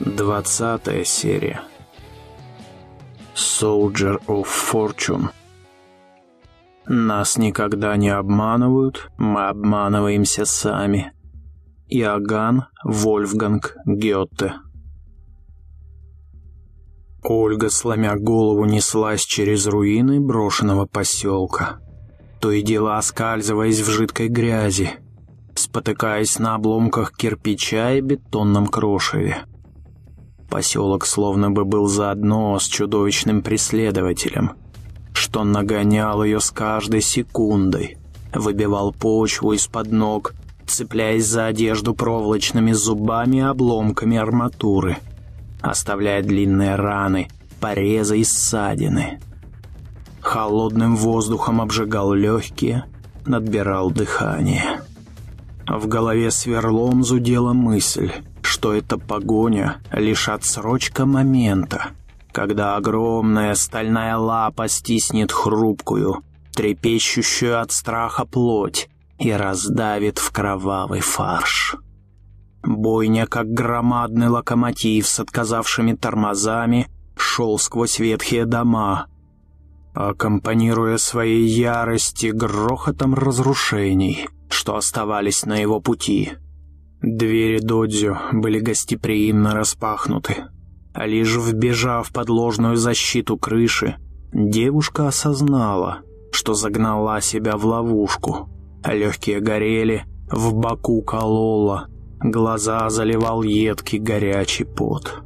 Двадцатая серия. Soldier of Fortune. Нас никогда не обманывают, мы обманываемся сами. Иоганн Вольфганг Гёте. Ольга, сломя голову, неслась через руины брошенного поселка. То и дело оскальзываясь в жидкой грязи, спотыкаясь на обломках кирпича и бетонном крошеве. Поселок словно бы был заодно с чудовищным преследователем, что нагонял ее с каждой секундой, выбивал почву из-под ног, цепляясь за одежду проволочными зубами и обломками арматуры, оставляя длинные раны, порезы и ссадины. Холодным воздухом обжигал легкие, надбирал дыхание. В голове сверлом зудела мысль — что эта погоня — лишь отсрочка момента, когда огромная стальная лапа стиснет хрупкую, трепещущую от страха плоть и раздавит в кровавый фарш. Бойня, как громадный локомотив с отказавшими тормозами, шел сквозь ветхие дома, аккомпанируя своей ярости грохотом разрушений, что оставались на его пути — Двери додзю были гостеприимно распахнуты, а лишь вбежав под ложную защиту крыши, девушка осознала, что загнала себя в ловушку. Легкие горели, в боку кололо, глаза заливал едкий горячий пот.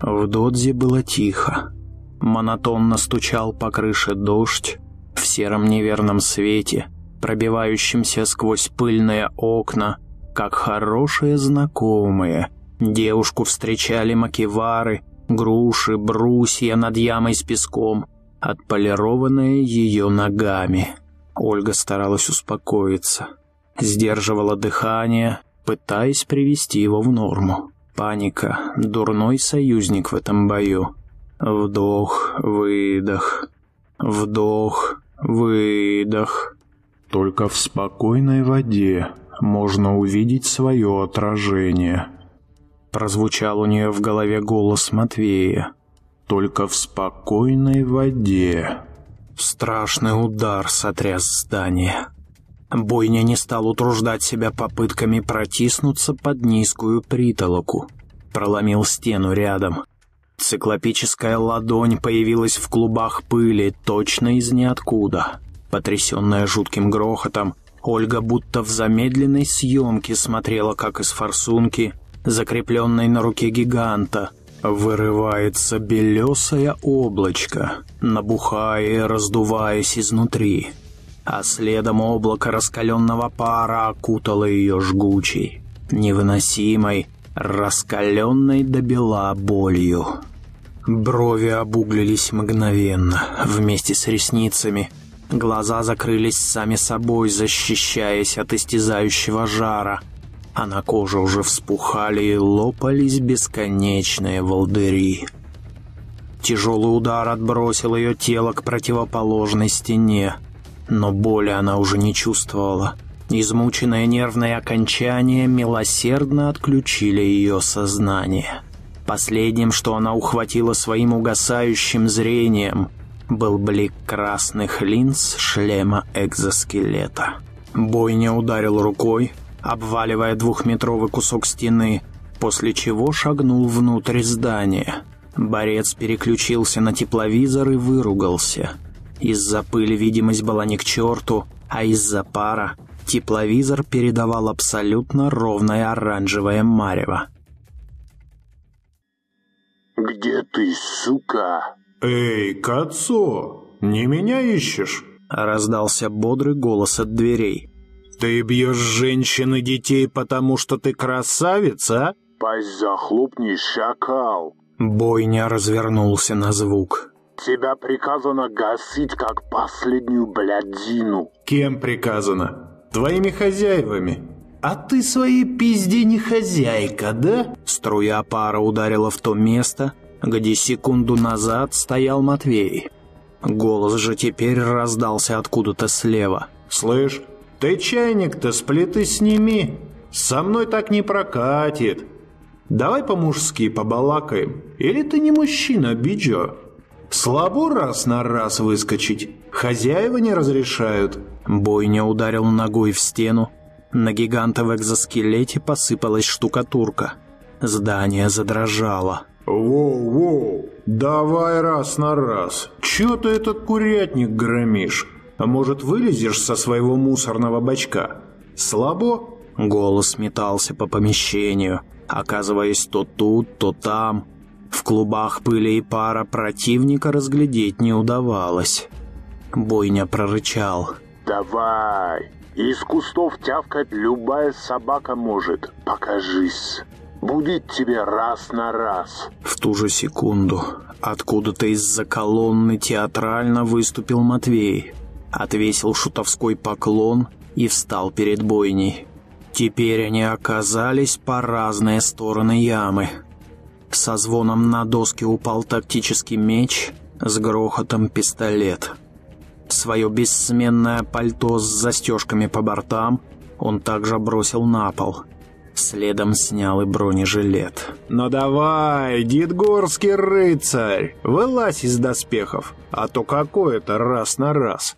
В додзе было тихо. Монотонно стучал по крыше дождь в сером неверном свете, пробивающемся сквозь пыльные окна, как хорошие знакомые. Девушку встречали макевары, груши, брусья над ямой с песком, отполированные ее ногами. Ольга старалась успокоиться, сдерживала дыхание, пытаясь привести его в норму. Паника — дурной союзник в этом бою. Вдох, выдох, вдох, выдох. Только в спокойной воде можно увидеть свое отражение. Прозвучал у нее в голове голос Матвея. Только в спокойной воде. Страшный удар сотряс здание. Бойня не стал утруждать себя попытками протиснуться под низкую притолоку. Проломил стену рядом. Циклопическая ладонь появилась в клубах пыли, точно из ниоткуда. Потрясенная жутким грохотом, Ольга будто в замедленной съемке смотрела, как из форсунки, закрепленной на руке гиганта, вырывается белесое облачко, набухая и раздуваясь изнутри, а следом облако раскаленного пара окутало ее жгучей, невыносимой, раскаленной до бела болью. Брови обуглились мгновенно, вместе с ресницами — Глаза закрылись сами собой, защищаясь от истязающего жара, а на коже уже вспухали и лопались бесконечные волдыри. Тяжелый удар отбросил ее тело к противоположной стене, но боли она уже не чувствовала. Измученное нервное окончание милосердно отключили ее сознание. Последним, что она ухватила своим угасающим зрением — был блик красных линз шлема экзоскелета. Бойня ударил рукой, обваливая двухметровый кусок стены, после чего шагнул внутрь здания. Борец переключился на тепловизор и выругался. Из-за пыли видимость была не к черту, а из-за пара тепловизор передавал абсолютно ровное оранжевое марево. «Где ты, сука?» «Эй, Кацо, не меня ищешь?» Раздался бодрый голос от дверей. «Ты бьешь женщин и детей, потому что ты красавица?» «Пасть захлопни, шакал!» Бойня развернулся на звук. «Тебя приказано гасить, как последнюю блядину!» «Кем приказано? Твоими хозяевами?» «А ты своей пизде не хозяйка, да?» Струя пара ударила в то место, где секунду назад стоял Матвей. Голос же теперь раздался откуда-то слева. «Слышь, ты чайник-то с плиты сними. Со мной так не прокатит. Давай по-мужски побалакаем. Или ты не мужчина, Биджо? Слабо раз на раз выскочить. Хозяева не разрешают. Бойня ударил ногой в стену. На гиганта в экзоскелете посыпалась штукатурка. Здание задрожало. «Воу-воу, давай раз на раз. Чё ты этот курятник громишь? А может, вылезешь со своего мусорного бачка? Слабо?» Голос метался по помещению, оказываясь то тут, то там. В клубах пыли и пара противника разглядеть не удавалось. Бойня прорычал. «Давай! Из кустов тявкать любая собака может. Покажись!» Будет тебе раз на раз». В ту же секунду откуда-то из-за колонны театрально выступил Матвей, отвесил шутовской поклон и встал перед бойней. Теперь они оказались по разные стороны ямы. Со звоном на доске упал тактический меч, с грохотом пистолет. Свое бессменное пальто с застежками по бортам он также бросил на пол – Следом снял и бронежилет. «Ну давай, дедгорский рыцарь, вылазь из доспехов, а то какое-то раз на раз».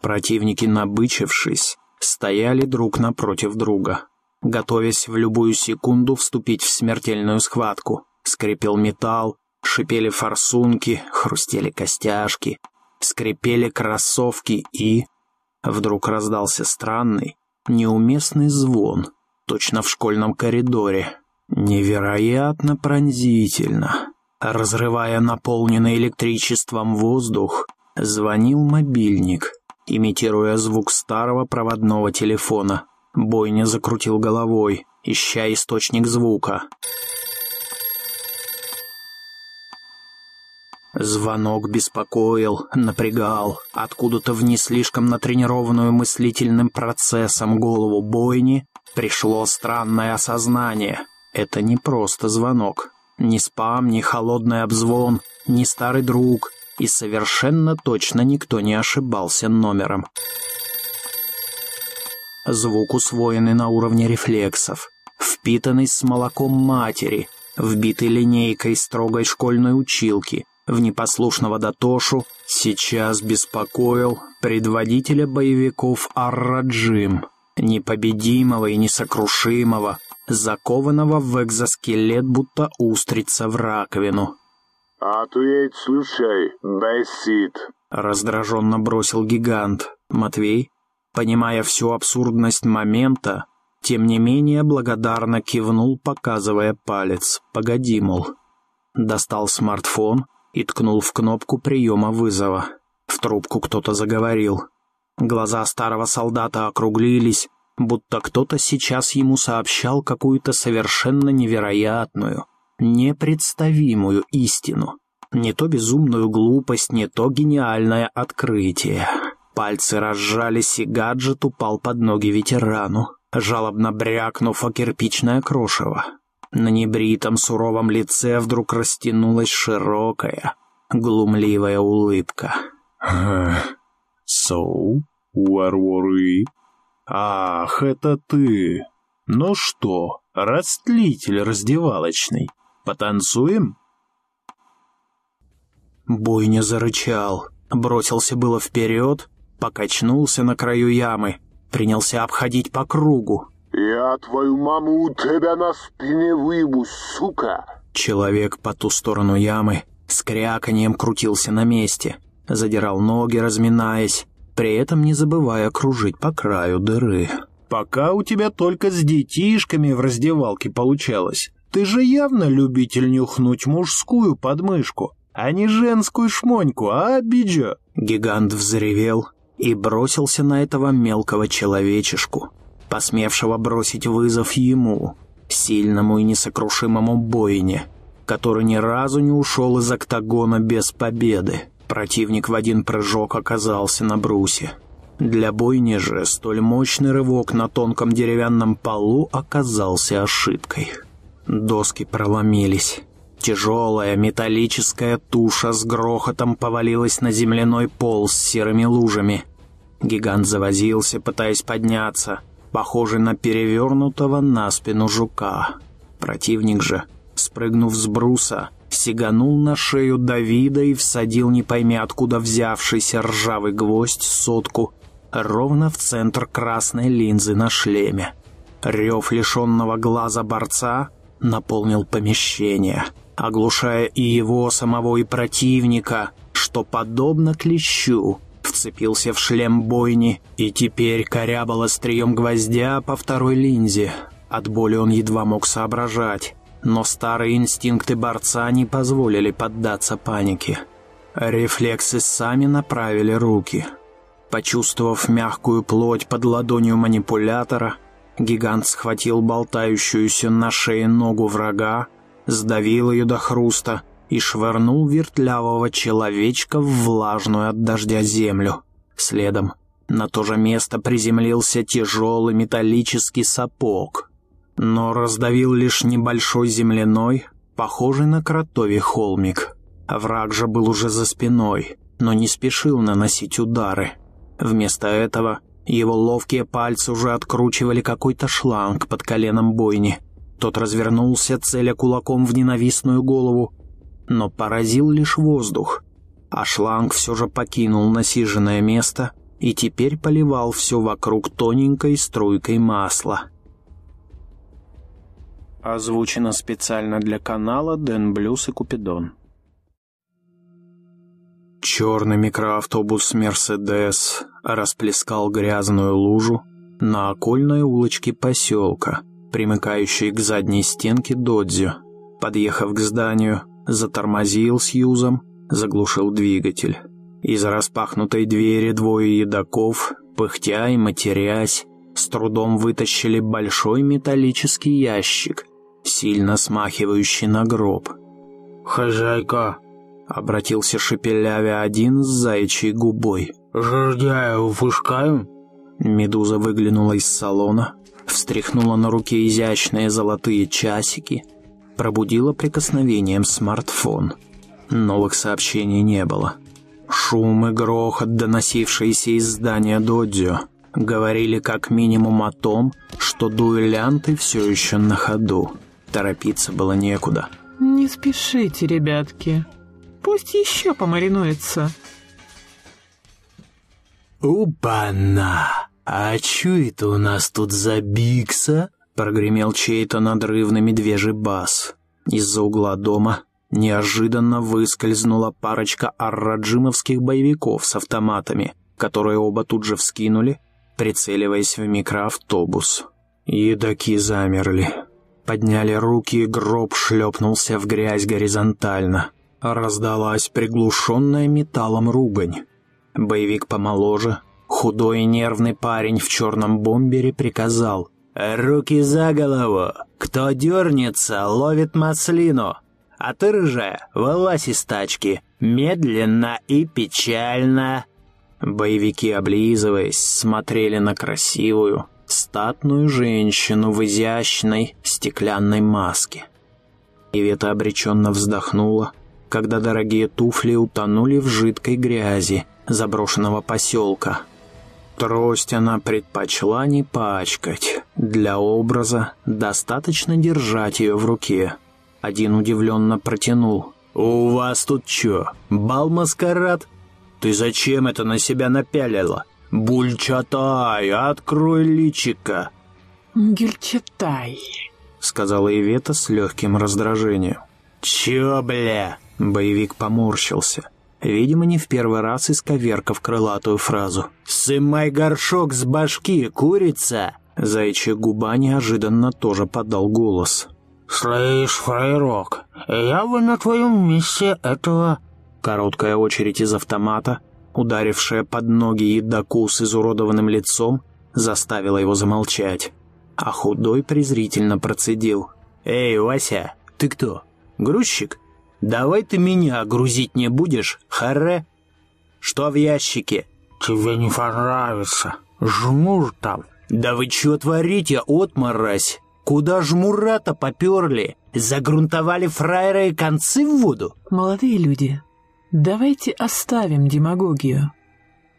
Противники, набычившись, стояли друг напротив друга, готовясь в любую секунду вступить в смертельную схватку. Скрипел металл, шипели форсунки, хрустели костяшки, скрипели кроссовки и... Вдруг раздался странный, неуместный звон, точно в школьном коридоре. Невероятно пронзительно. Разрывая наполненный электричеством воздух, звонил мобильник, имитируя звук старого проводного телефона. Бойня закрутил головой, ища источник звука. Звонок беспокоил, напрягал. Откуда-то в не слишком натренированную мыслительным процессом голову бойни пришло странное осознание. Это не просто звонок. Ни спам, ни холодный обзвон, ни старый друг. И совершенно точно никто не ошибался номером. Звук усвоенный на уровне рефлексов, впитанный с молоком матери, вбитый линейкой строгой школьной училки — в непослушного Датошу сейчас беспокоил предводителя боевиков Арраджим, непобедимого и несокрушимого, закованного в экзоскелет, будто устрица в раковину. «Ответь, слушай, Бессит!» Раздраженно бросил гигант. Матвей, понимая всю абсурдность момента, тем не менее благодарно кивнул, показывая палец. «Погоди, мол». Достал смартфон, и ткнул в кнопку приема вызова. В трубку кто-то заговорил. Глаза старого солдата округлились, будто кто-то сейчас ему сообщал какую-то совершенно невероятную, непредставимую истину. Не то безумную глупость, не то гениальное открытие. Пальцы разжались, и гаджет упал под ноги ветерану, жалобно брякнув о кирпичное крошево. На небритом суровом лице вдруг растянулась широкая, глумливая улыбка. «Соу, Варворы? Ах, это ты! Ну что, растлитель раздевалочный, потанцуем?» Бойня зарычал, бросился было вперед, покачнулся на краю ямы, принялся обходить по кругу, «Я твою маму у тебя на спине выебу, сука!» Человек по ту сторону ямы с кряканьем крутился на месте, задирал ноги, разминаясь, при этом не забывая кружить по краю дыры. «Пока у тебя только с детишками в раздевалке получалось. Ты же явно любитель нюхнуть мужскую подмышку, а не женскую шмоньку, а, Биджо?» Гигант взревел и бросился на этого мелкого человечешку, посмевшего бросить вызов ему, сильному и несокрушимому бойне, который ни разу не ушел из октагона без победы. Противник в один прыжок оказался на брусе. Для бойни же столь мощный рывок на тонком деревянном полу оказался ошибкой. Доски проломились. Тяжелая металлическая туша с грохотом повалилась на земляной пол с серыми лужами. Гигант завозился, пытаясь подняться — похожий на перевернутого на спину жука. Противник же, спрыгнув с бруса, сиганул на шею Давида и всадил не пойми откуда взявшийся ржавый гвоздь сотку ровно в центр красной линзы на шлеме. Рев лишенного глаза борца наполнил помещение, оглушая и его самого, и противника, что, подобно клещу, вцепился в шлем бойни и теперь корябал острием гвоздя по второй линзе. От боли он едва мог соображать, но старые инстинкты борца не позволили поддаться панике. Рефлексы сами направили руки. Почувствовав мягкую плоть под ладонью манипулятора, гигант схватил болтающуюся на шее ногу врага, сдавил ее до хруста и швырнул вертлявого человечка в влажную от дождя землю. Следом на то же место приземлился тяжелый металлический сапог — но раздавил лишь небольшой земляной, похожий на кротовий холмик. Враг же был уже за спиной, но не спешил наносить удары. Вместо этого его ловкие пальцы уже откручивали какой-то шланг под коленом бойни. Тот развернулся, целя кулаком в ненавистную голову, но поразил лишь воздух, а шланг все же покинул насиженное место и теперь поливал все вокруг тоненькой струйкой масла. Озвучено специально для канала Дэн Блюз и Купидон. Черный микроавтобус «Мерседес» расплескал грязную лужу на окольной улочке поселка, примыкающей к задней стенке Додзю. Подъехав к зданию, затормозил с юзом, заглушил двигатель. Из распахнутой двери двое едоков, пыхтя и матерясь, с трудом вытащили большой металлический ящик, сильно смахивающий на гроб. «Хозяйка!» — обратился шепелявя один с заячьей губой. «Жердяя выпускаем?» Медуза выглянула из салона, встряхнула на руке изящные золотые часики, пробудила прикосновением смартфон. Новых сообщений не было. Шум и грохот, доносившиеся из здания Додзио, говорили как минимум о том, что дуэлянты все еще на ходу. Торопиться было некуда. «Не спешите, ребятки. Пусть еще помаринуется». «Опа-на! А чё это у нас тут за бикса?» Прогремел чей-то надрывный медвежий бас. Из-за угла дома неожиданно выскользнула парочка арраджимовских боевиков с автоматами, которые оба тут же вскинули, прицеливаясь в микроавтобус. Едаки замерли. Подняли руки, гроб шлепнулся в грязь горизонтально. Раздалась приглушенная металлом ругань. Боевик помоложе, худой и нервный парень в черном бомбере приказал «Руки за голову! Кто дернется, ловит маслину! А ты, рыжая, вылазь из тачки! Медленно и печально!» Боевики, облизываясь, смотрели на красивую, статную женщину в изящной стеклянной маске. Ивета обреченно вздохнула, когда дорогие туфли утонули в жидкой грязи заброшенного поселка. Трость она предпочла не пачкать. Для образа достаточно держать ее в руке. Один удивленно протянул. «У вас тут чё, бал-маскарад? Ты зачем это на себя напялила?» «Бульчатай, открой личика!» «Гюльчатай», — сказала Ивета с легким раздражением. «Чё, бля?» — боевик поморщился. Видимо, не в первый раз исковеркав крылатую фразу. «Сымай горшок с башки, курица!» Зайчья губа неожиданно тоже подал голос. «Слышь, фрейрок, я бы на твоем месте этого...» Короткая очередь из автомата — ударившая под ноги едоку с изуродованным лицом, заставила его замолчать. А худой презрительно процедил. «Эй, Вася, ты кто? Грузчик? Давай ты меня грузить не будешь, харе? Что в ящике?» «Тебе не понравится. Жмур там». «Да вы чё творите, отморозь? Куда жмура-то поперли? Загрунтовали фраеры и концы в воду?» «Молодые люди, Давайте оставим демагогию.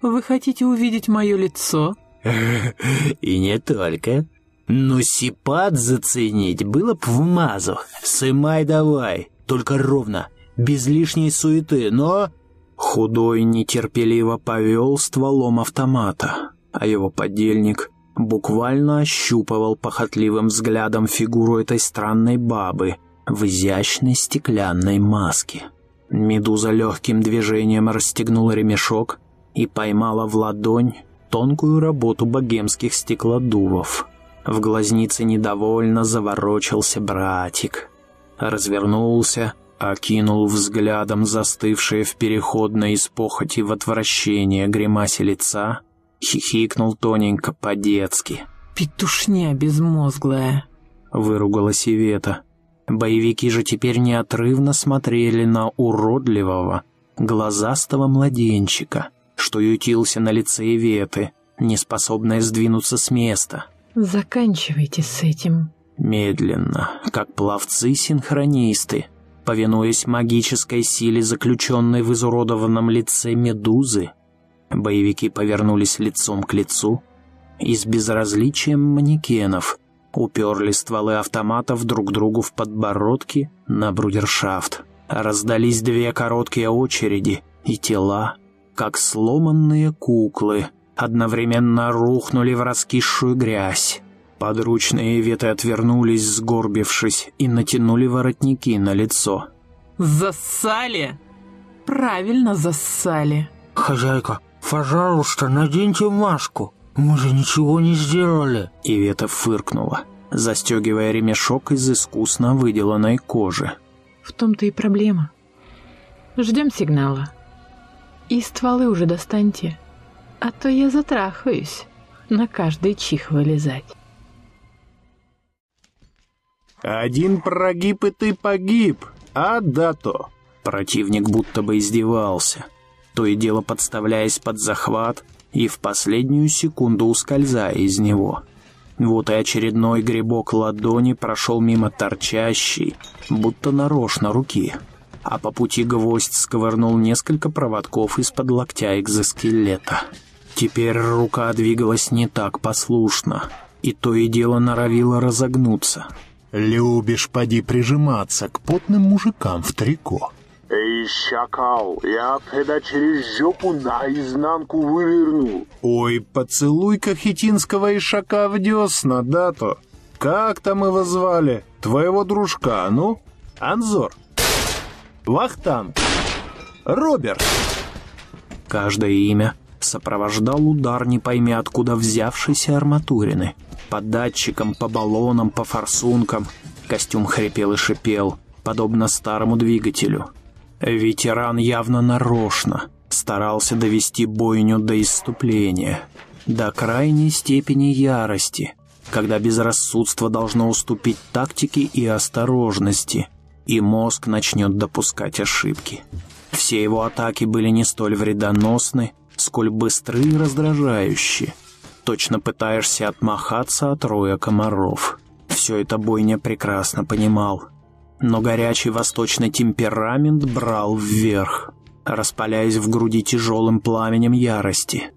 Вы хотите увидеть мое лицо И не только. Но сипат заценить было б в мазу. Сымай давай, только ровно, без лишней суеты, но...» Худой нетерпеливо повел стволом автомата, а его подельник буквально ощупывал похотливым взглядом фигуру этой странной бабы в изящной стеклянной маске. Медуза легким движением расстегнула ремешок и поймала в ладонь тонкую работу богемских стеклодувов. В глазнице недовольно заворочился братик. Развернулся, окинул взглядом застывшее в переходной из похоти в отвращение гримасе лица, хихикнул тоненько по-детски. «Петушня безмозглая!» — выругалась Ивета. Боевики же теперь неотрывно смотрели на уродливого, глазастого младенчика, что ютился на лице Иветы, неспособная сдвинуться с места. «Заканчивайте с этим». Медленно, как пловцы-синхронисты, повинуясь магической силе, заключенной в изуродованном лице медузы, боевики повернулись лицом к лицу и с безразличием манекенов уперли стволы автоматов друг другу в подбородки на брудершафт. Раздались две короткие очереди, и тела, как сломанные куклы, одновременно рухнули в раскисшую грязь. Подручные веты отвернулись, сгорбившись, и натянули воротники на лицо. «Зассали?» «Правильно зассали». «Хозяйка, пожалуйста, наденьте маску. Мы же ничего не сделали». Ивета фыркнула, застегивая ремешок из искусно выделанной кожи. «В том-то и проблема. Ждем сигнала. И стволы уже достаньте, а то я затрахаюсь на каждый чих вылезать». «Один прогиб, и ты погиб, а да то!» Противник будто бы издевался, то и дело подставляясь под захват и в последнюю секунду ускользая из него. Вот и очередной грибок ладони прошел мимо торчащей, будто нарочно руки, а по пути гвоздь сковырнул несколько проводков из-под локтя экзоскелета. Теперь рука двигалась не так послушно, и то и дело норовила разогнуться — Любишь, поди, прижиматься к потным мужикам в трико. Эй, шакал, я тебя через жопу наизнанку выверну. Ой, поцелуй-ка хитинского ишака в десна, да-то. Как там его звали? Твоего дружка, ну? Анзор. Вахтанг. Роберт. Каждое имя сопровождал удар не пойми откуда взявшейся арматурины. По датчикам, по баллонам, по форсункам. Костюм хрипел и шипел, подобно старому двигателю. Ветеран явно нарочно старался довести бойню до иступления, до крайней степени ярости, когда безрассудство должно уступить тактике и осторожности, и мозг начнет допускать ошибки. Все его атаки были не столь вредоносны, сколь быстры и раздражающие. Точно пытаешься отмахаться от роя комаров. Все это Бойня прекрасно понимал. Но горячий восточный темперамент брал вверх, распаляясь в груди тяжелым пламенем ярости.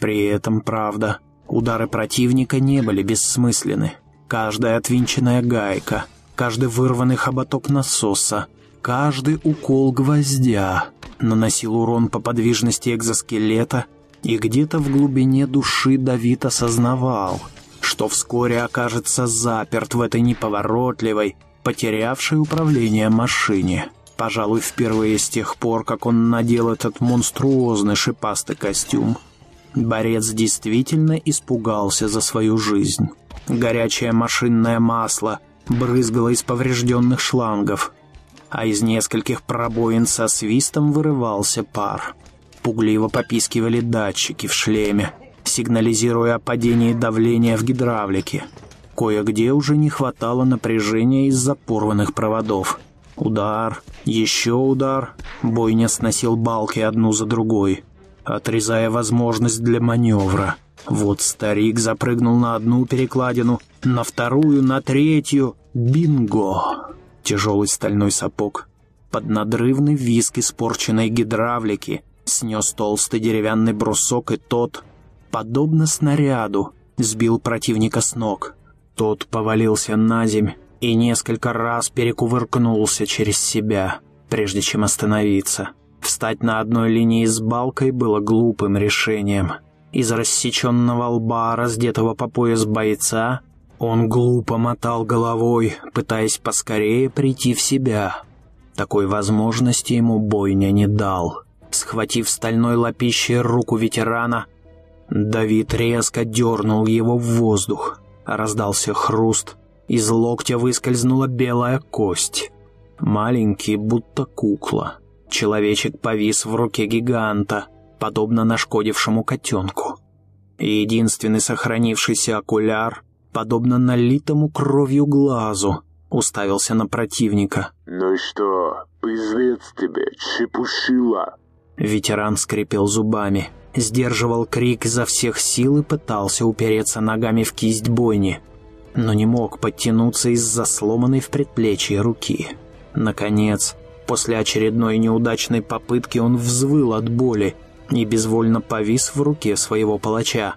При этом, правда, удары противника не были бессмысленны. Каждая отвинченная гайка, каждый вырванный хоботок насоса, каждый укол гвоздя наносил урон по подвижности экзоскелета и где-то в глубине души Давид осознавал, что вскоре окажется заперт в этой неповоротливой, потерявшей управление машине. Пожалуй, впервые с тех пор, как он надел этот монструозный шипастый костюм, борец действительно испугался за свою жизнь. Горячее машинное масло брызгало из поврежденных шлангов, а из нескольких пробоин со свистом вырывался пар. Пугливо попискивали датчики в шлеме, сигнализируя о падении давления в гидравлике. Кое-где уже не хватало напряжения из-за порванных проводов. Удар, еще удар. Бойня сносил балки одну за другой, отрезая возможность для маневра. Вот старик запрыгнул на одну перекладину, на вторую, на третью. Бинго! Тяжелый стальной сапог под надрывный визг испорченной гидравлики снес толстый деревянный брусок, и тот подобно снаряду, сбил противника с ног. Тот повалился на земь и несколько раз перекувыркнулся через себя, прежде чем остановиться. Встать на одной линии с балкой было глупым решением. Из рассеченного лба, раздетого по пояс бойца, он глупо мотал головой, пытаясь поскорее прийти в себя. Такой возможности ему бойня не дал. Схватив стальной лапищей руку ветерана, Давид резко дернул его в воздух. Раздался хруст, из локтя выскользнула белая кость. Маленький, будто кукла. Человечек повис в руке гиганта, подобно нашкодившему котенку. единственный сохранившийся окуляр, подобно налитому кровью глазу, уставился на противника. «Ну что, пиздец тебе, чепушила!» Ветеран скрипел зубами, сдерживал крик изо всех сил и пытался упереться ногами в кисть бойни, но не мог подтянуться из-за сломанной в предплечье руки. Наконец, после очередной неудачной попытки он взвыл от боли и безвольно повис в руке своего палача.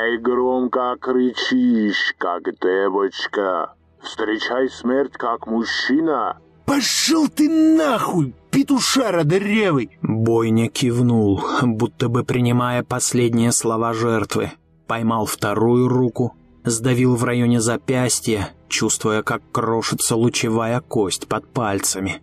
«Вай громко кричишь, как девочка! Встречай смерть, как мужчина!» «Пошел ты нахуй, петушара дырявый!» Бойня кивнул, будто бы принимая последние слова жертвы. Поймал вторую руку, сдавил в районе запястья, чувствуя, как крошится лучевая кость под пальцами.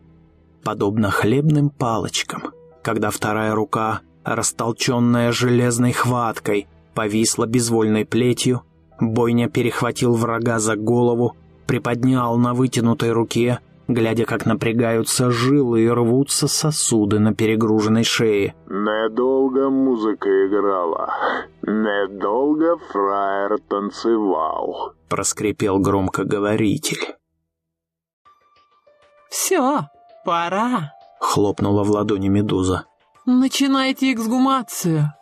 Подобно хлебным палочкам, когда вторая рука, растолченная железной хваткой, повисла безвольной плетью, Бойня перехватил врага за голову, приподнял на вытянутой руке, глядя, как напрягаются жилы и рвутся сосуды на перегруженной шее. «Недолго музыка играла, недолго фраер танцевал», — проскрипел громкоговоритель. «Все, пора», — хлопнула в ладони медуза. «Начинайте эксгумацию.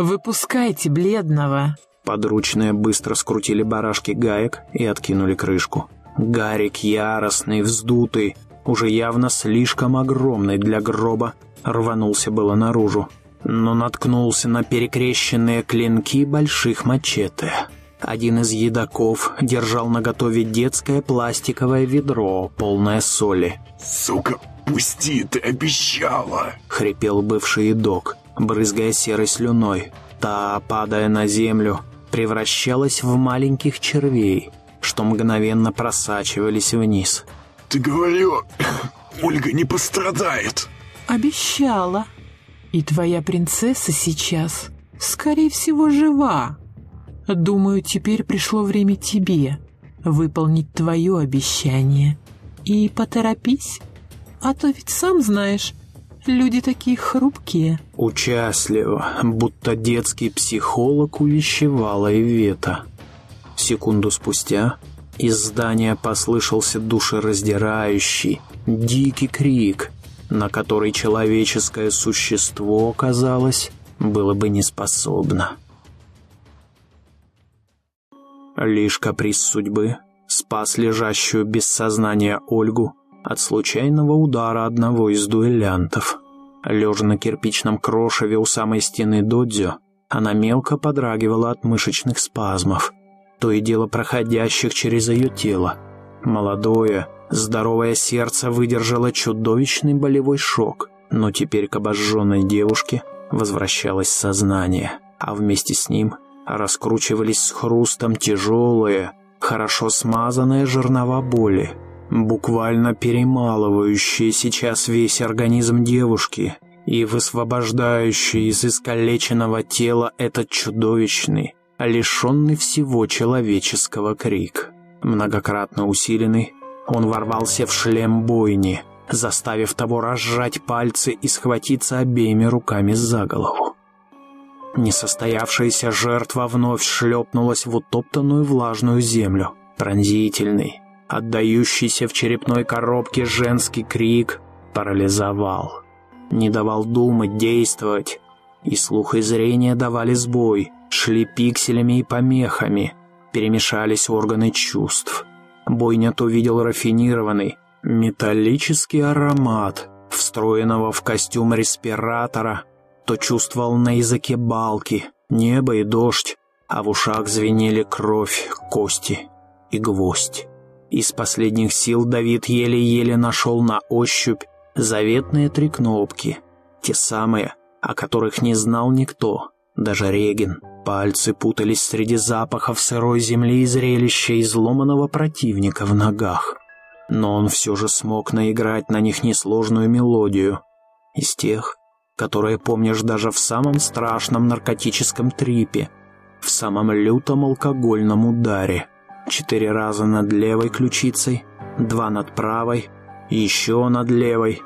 Выпускайте бледного». Подручные быстро скрутили барашки гаек и откинули крышку. Гарик яростный, вздутый, уже явно слишком огромный для гроба, рванулся было наружу, но наткнулся на перекрещенные клинки больших мачете. Один из едоков держал наготове детское пластиковое ведро, полное соли. «Сука, пусти, ты обещала!» — хрипел бывший едок, брызгая серой слюной. Та, падая на землю, превращалась в маленьких червей, что мгновенно просачивались вниз. «Ты говорила, Ольга не пострадает!» «Обещала. И твоя принцесса сейчас, скорее всего, жива. Думаю, теперь пришло время тебе выполнить твое обещание. И поторопись, а то ведь сам знаешь, люди такие хрупкие». Участливо, будто детский психолог увещевала Ивета. Секунду спустя из здания послышался душераздирающий, дикий крик, на который человеческое существо, казалось, было бы не способно. Лишь каприз судьбы спас лежащую без сознания Ольгу от случайного удара одного из дуэлянтов. Лежа на кирпичном крошеве у самой стены додзё, она мелко подрагивала от мышечных спазмов, то и дело проходящих через ее тело. Молодое, здоровое сердце выдержало чудовищный болевой шок, но теперь к обожженной девушке возвращалось сознание, а вместе с ним раскручивались с хрустом тяжелые, хорошо смазанные жернова боли, буквально перемалывающие сейчас весь организм девушки и высвобождающие из искалеченного тела этот чудовищный, лишенный всего человеческого крик. Многократно усиленный, он ворвался в шлем бойни, заставив того разжать пальцы и схватиться обеими руками за голову. Несостоявшаяся жертва вновь шлепнулась в утоптанную влажную землю. Пронзительный, отдающийся в черепной коробке женский крик парализовал. Не давал думать, действовать. И слух и зрение давали сбой, шли пикселями и помехами, перемешались органы чувств. Бойнят увидел рафинированный, металлический аромат, встроенного в костюм респиратора, то чувствовал на языке балки, Небо и дождь, а в ушах звенели кровь, кости и гвоздь. Из последних сил Давид еле-еле нашел на ощупь заветные три кнопки, те самые, о которых не знал никто, даже Реген. Пальцы путались среди запахов сырой земли и зрелища изломанного противника в ногах. Но он все же смог наиграть на них несложную мелодию. Из тех, которые помнишь даже в самом страшном наркотическом трипе, в самом лютом алкогольном ударе. Четыре раза над левой ключицей, два над правой, еще над левой.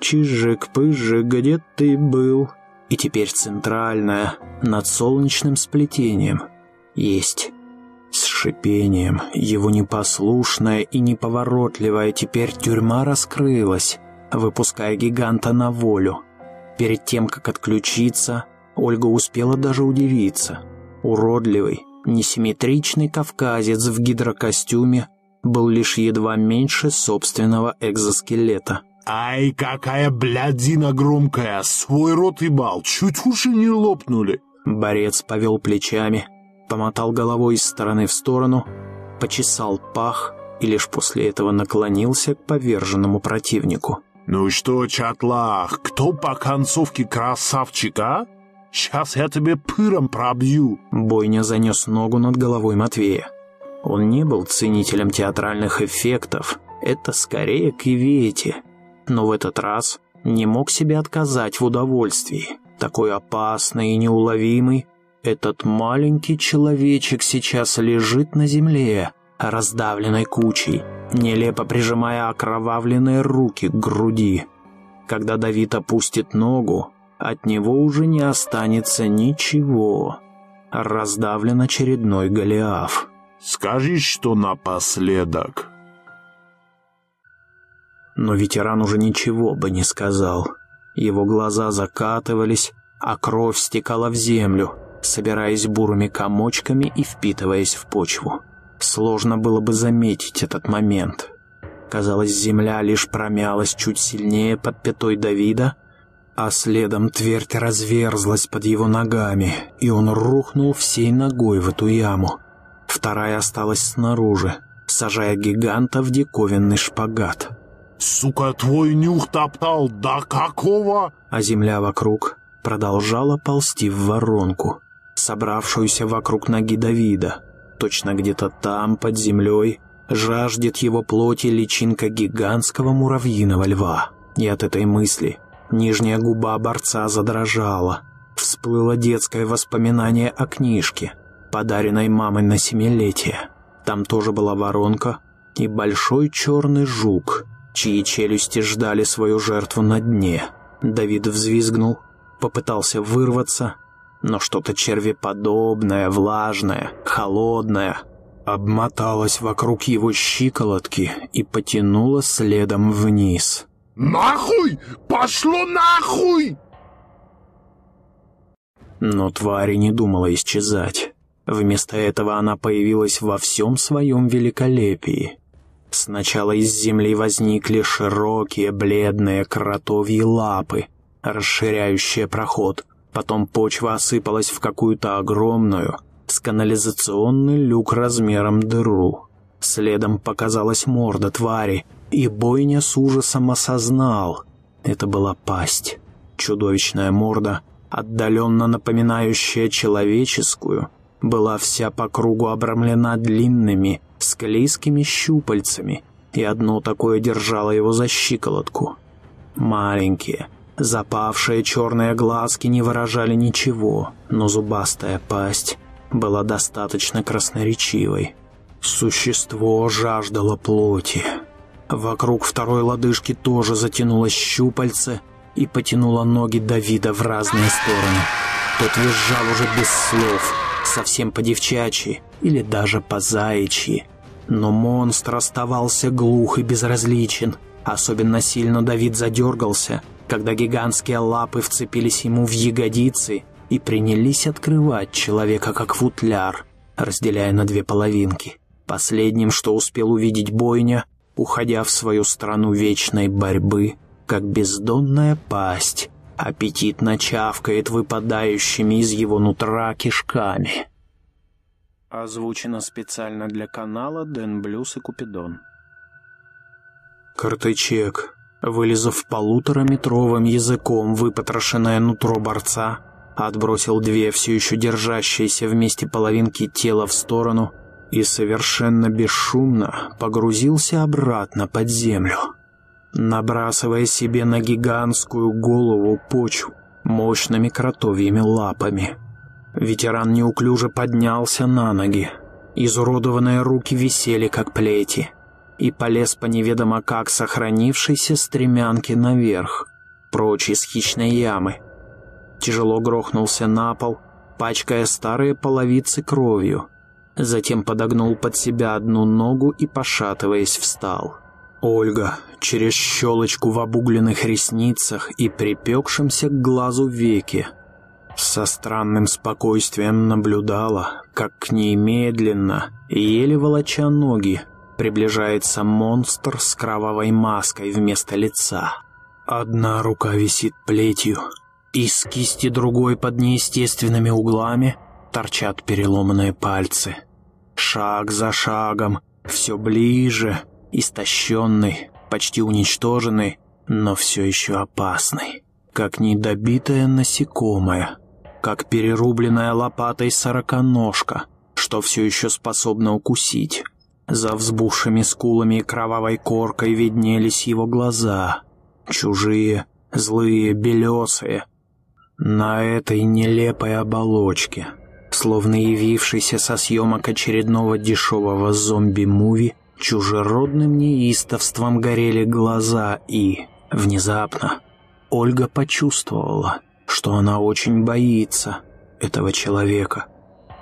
Чижик-пыжик, где ты был? И теперь центральная, над солнечным сплетением. Есть. С шипением, его непослушная и неповоротливая теперь тюрьма раскрылась, выпуская гиганта на волю. Перед тем, как отключиться, Ольга успела даже удивиться. Уродливый, Несимметричный кавказец в гидрокостюме был лишь едва меньше собственного экзоскелета. «Ай, какая блядина громкая! Свой рот и бал! Чуть уши не лопнули!» Борец повел плечами, помотал головой из стороны в сторону, почесал пах и лишь после этого наклонился к поверженному противнику. «Ну что, чатлах, кто по концовке красавчика? Сейчас я тебе пыром пробью!» Бойня занес ногу над головой Матвея. Он не был ценителем театральных эффектов, это скорее к Ивете. Но в этот раз не мог себе отказать в удовольствии. Такой опасный и неуловимый, этот маленький человечек сейчас лежит на земле, раздавленной кучей, нелепо прижимая окровавленные руки к груди. Когда Давид опустит ногу, от него уже не останется ничего. Раздавлен очередной Голиаф. «Скажи, что напоследок». Но ветеран уже ничего бы не сказал. Его глаза закатывались, а кровь стекала в землю, собираясь бурыми комочками и впитываясь в почву. Сложно было бы заметить этот момент. Казалось, земля лишь промялась чуть сильнее под пятой Давида, а следом твердь разверзлась под его ногами, и он рухнул всей ногой в эту яму. Вторая осталась снаружи, сажая гиганта в диковинный шпагат. «Сука, твой нюх топтал, да какого?» А земля вокруг продолжала ползти в воронку, собравшуюся вокруг ноги Давида. Точно где-то там, под землей, жаждет его плоти личинка гигантского муравьиного льва. И от этой мысли Нижняя губа борца задрожала. Всплыло детское воспоминание о книжке, подаренной мамой на семилетие. Там тоже была воронка и большой черный жук, чьи челюсти ждали свою жертву на дне. Давид взвизгнул, попытался вырваться, но что-то червеподобное, влажное, холодное обмоталось вокруг его щиколотки и потянуло следом вниз. «Нахуй! Пошло нахуй!» Но тварь не думала исчезать. Вместо этого она появилась во всем своем великолепии. Сначала из земли возникли широкие бледные кротовьи лапы, расширяющие проход. Потом почва осыпалась в какую-то огромную, с канализационный люк размером дыру. Следом показалась морда твари, и бойня с ужасом осознал. Это была пасть. Чудовищная морда, отдаленно напоминающая человеческую, была вся по кругу обрамлена длинными, склизкими щупальцами, и одно такое держало его за щиколотку. Маленькие, запавшие черные глазки не выражали ничего, но зубастая пасть была достаточно красноречивой. Существо жаждало плоти. Вокруг второй лодыжки тоже затянулось щупальце и потянуло ноги Давида в разные стороны. Тот визжал уже без слов, совсем по-девчачьи или даже по-заячьи. Но монстр оставался глух и безразличен. Особенно сильно Давид задергался, когда гигантские лапы вцепились ему в ягодицы и принялись открывать человека как футляр, разделяя на две половинки. Последним, что успел увидеть бойня, уходя в свою страну вечной борьбы, как бездонная пасть, аппетитно чавкает выпадающими из его нутра кишками. Озвучено специально для канала Дэн Блюз и Купидон. Картычек, вылезав полутораметровым языком выпотрошенное нутро борца, отбросил две все еще держащиеся вместе половинки тела в сторону и совершенно бесшумно погрузился обратно под землю, набрасывая себе на гигантскую голову почву мощными кротовьими лапами. Ветеран неуклюже поднялся на ноги. Изуродованные руки висели, как плети, и полез по неведомо как сохранившейся стремянке наверх, прочь из хищной ямы. Тяжело грохнулся на пол, пачкая старые половицы кровью. Затем подогнул под себя одну ногу и, пошатываясь, встал. Ольга через щелочку в обугленных ресницах и припекшемся к глазу веки со странным спокойствием наблюдала, как к ней медленно, еле волоча ноги, приближается монстр с кровавой маской вместо лица. Одна рука висит плетью, из кисти другой под неестественными углами торчат переломанные пальцы. Шаг за шагом, все ближе, истощенный, почти уничтоженный, но все еще опасный, как недобитое насекомое — как перерубленная лопатой сороконожка, что все еще способна укусить. За взбухшими скулами и кровавой коркой виднелись его глаза. Чужие, злые, белесые. На этой нелепой оболочке, словно явившейся со съемок очередного дешевого зомби-муви, чужеродным неистовством горели глаза и, внезапно, Ольга почувствовала — что она очень боится этого человека.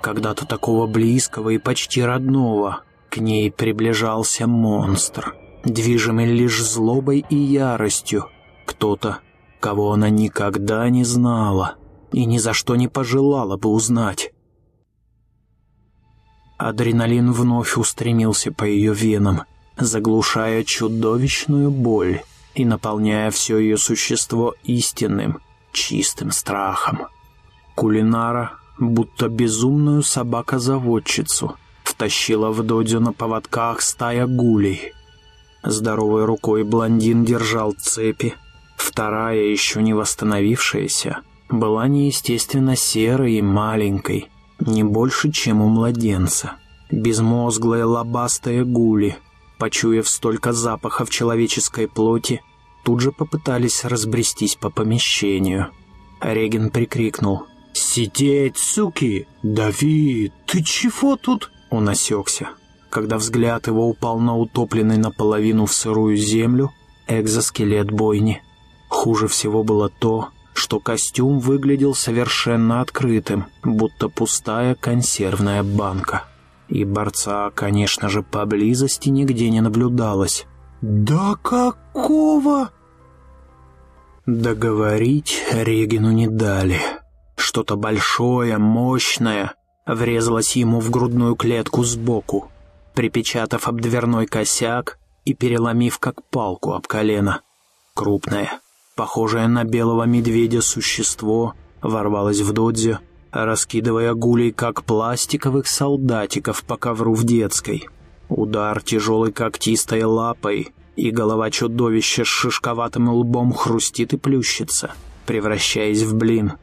Когда-то такого близкого и почти родного к ней приближался монстр, движимый лишь злобой и яростью. Кто-то, кого она никогда не знала и ни за что не пожелала бы узнать. Адреналин вновь устремился по ее венам, заглушая чудовищную боль и наполняя все ее существо истинным, чистым страхом. Кулинара, будто безумную собака-заводчицу, втащила в додю на поводках стая гулей. Здоровой рукой блондин держал цепи, вторая, еще не восстановившаяся, была неестественно серой и маленькой, не больше, чем у младенца. Безмозглые лобастые гули, почуяв столько запахов человеческой плоти, тут же попытались разбрестись по помещению. Реген прикрикнул. «Сидеть, суки! Давид, ты чего тут?» Он осекся. Когда взгляд его упал на утопленный наполовину в сырую землю экзоскелет бойни. Хуже всего было то, что костюм выглядел совершенно открытым, будто пустая консервная банка. И борца, конечно же, поблизости нигде не наблюдалось. «Да какого?» Договорить Регину не дали. Что-то большое, мощное врезалось ему в грудную клетку сбоку, припечатав об дверной косяк и переломив как палку об колено. Крупное, похожее на белого медведя существо, ворвалось в додзе, раскидывая гулей как пластиковых солдатиков по ковру в детской — Удар тяжелой когтистой лапой, и голова чудовища с шишковатым лбом хрустит и плющится, превращаясь в блин.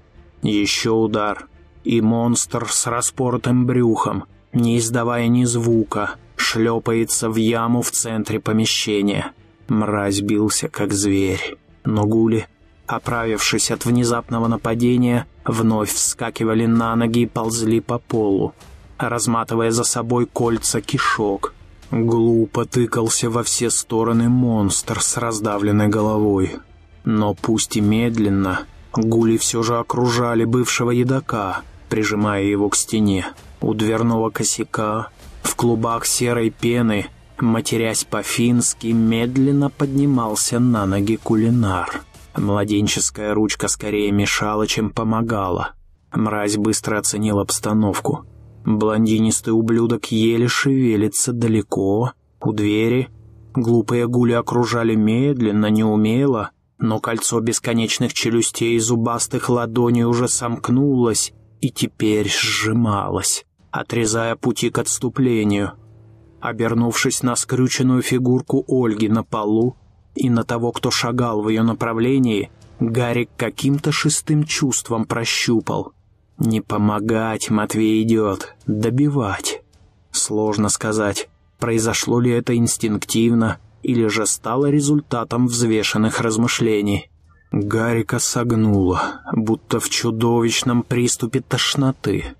Еще удар, и монстр с распоротым брюхом, не издавая ни звука, шлепается в яму в центре помещения. Мразь бился, как зверь. Но гули, оправившись от внезапного нападения, вновь вскакивали на ноги и ползли по полу, разматывая за собой кольца кишок, Глупо тыкался во все стороны монстр с раздавленной головой. Но пусть и медленно, гули все же окружали бывшего едока, прижимая его к стене. У дверного косяка, в клубах серой пены, матерясь по-фински, медленно поднимался на ноги кулинар. Младенческая ручка скорее мешала, чем помогала. Мразь быстро оценил обстановку — Блондинистый ублюдок еле шевелится далеко, у двери. Глупые гули окружали медленно, неумело, но кольцо бесконечных челюстей и зубастых ладоней уже сомкнулось и теперь сжималось, отрезая пути к отступлению. Обернувшись на скрюченную фигурку Ольги на полу и на того, кто шагал в ее направлении, Гарик каким-то шестым чувством прощупал. Не помогать Матвей идет, добивать. Сложно сказать, произошло ли это инстинктивно или же стало результатом взвешенных размышлений. Гарика согнуло, будто в чудовищном приступе тошноты.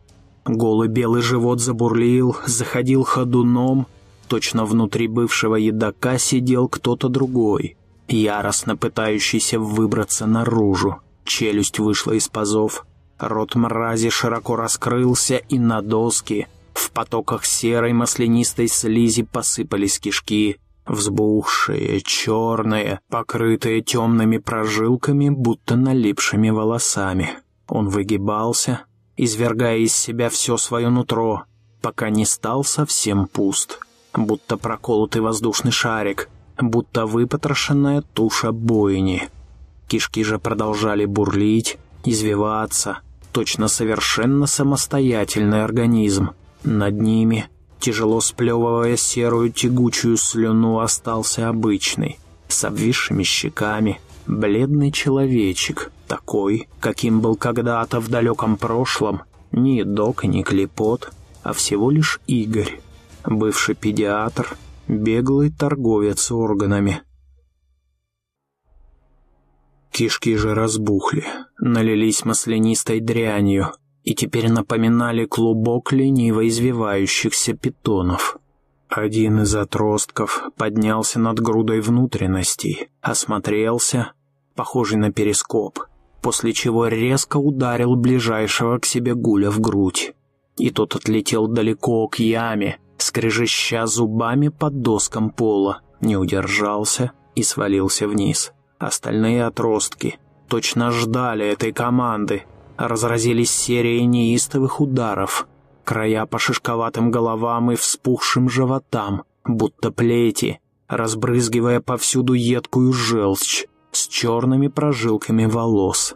Голый белый живот забурлил, заходил ходуном, точно внутри бывшего едока сидел кто-то другой, яростно пытающийся выбраться наружу. Челюсть вышла из пазов, рот мрази широко раскрылся, и на доски в потоках серой маслянистой слизи посыпались кишки, взбухшие, черные, покрытые темными прожилками, будто налипшими волосами. Он выгибался, извергая из себя все свое нутро, пока не стал совсем пуст, будто проколотый воздушный шарик, будто выпотрошенная туша бойни. Кишки же продолжали бурлить, извиваться, точно совершенно самостоятельный организм. Над ними Тяжело сплевывая серую тягучую слюну, остался обычный, с обвисшими щеками, бледный человечек, такой, каким был когда-то в далеком прошлом, не док и не клепот, а всего лишь Игорь, бывший педиатр, беглый торговец органами. Кишки же разбухли, налились маслянистой дрянью, и теперь напоминали клубок лениво извивающихся питонов. Один из отростков поднялся над грудой внутренностей, осмотрелся, похожий на перископ, после чего резко ударил ближайшего к себе гуля в грудь. И тот отлетел далеко к яме, скрежеща зубами под доскам пола, не удержался и свалился вниз. Остальные отростки точно ждали этой команды, разразились серией неистовых ударов. Края по шишковатым головам и вспухшим животам, будто плети, разбрызгивая повсюду едкую желчь с черными прожилками волос.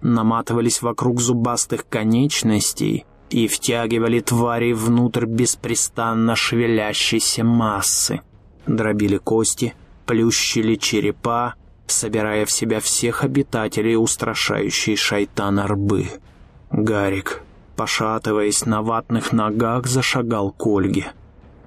Наматывались вокруг зубастых конечностей и втягивали твари внутрь беспрестанно шевелящейся массы. Дробили кости, плющили черепа, собирая в себя всех обитателей устрашающей шайтан-арбы. Гарик, пошатываясь на ватных ногах, зашагал к Ольге.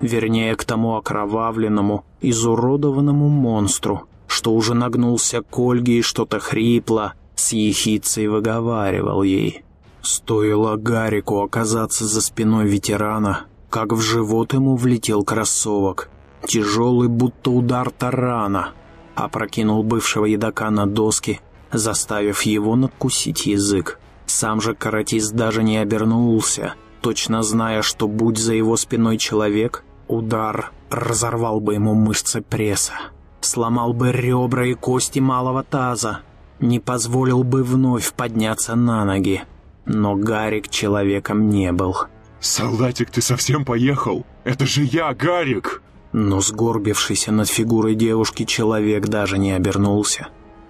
Вернее, к тому окровавленному, изуродованному монстру, что уже нагнулся к Ольге и что-то хрипло, с ехицей выговаривал ей. Стоило Гарику оказаться за спиной ветерана, как в живот ему влетел кроссовок. Тяжелый, будто удар тарана, опрокинул бывшего едока на доски, заставив его надкусить язык. Сам же каратист даже не обернулся, точно зная, что будь за его спиной человек, удар разорвал бы ему мышцы пресса, сломал бы ребра и кости малого таза, не позволил бы вновь подняться на ноги. Но Гарик человеком не был. «Солдатик, ты совсем поехал? Это же я, Гарик!» Но сгорбившийся над фигурой девушки человек даже не обернулся.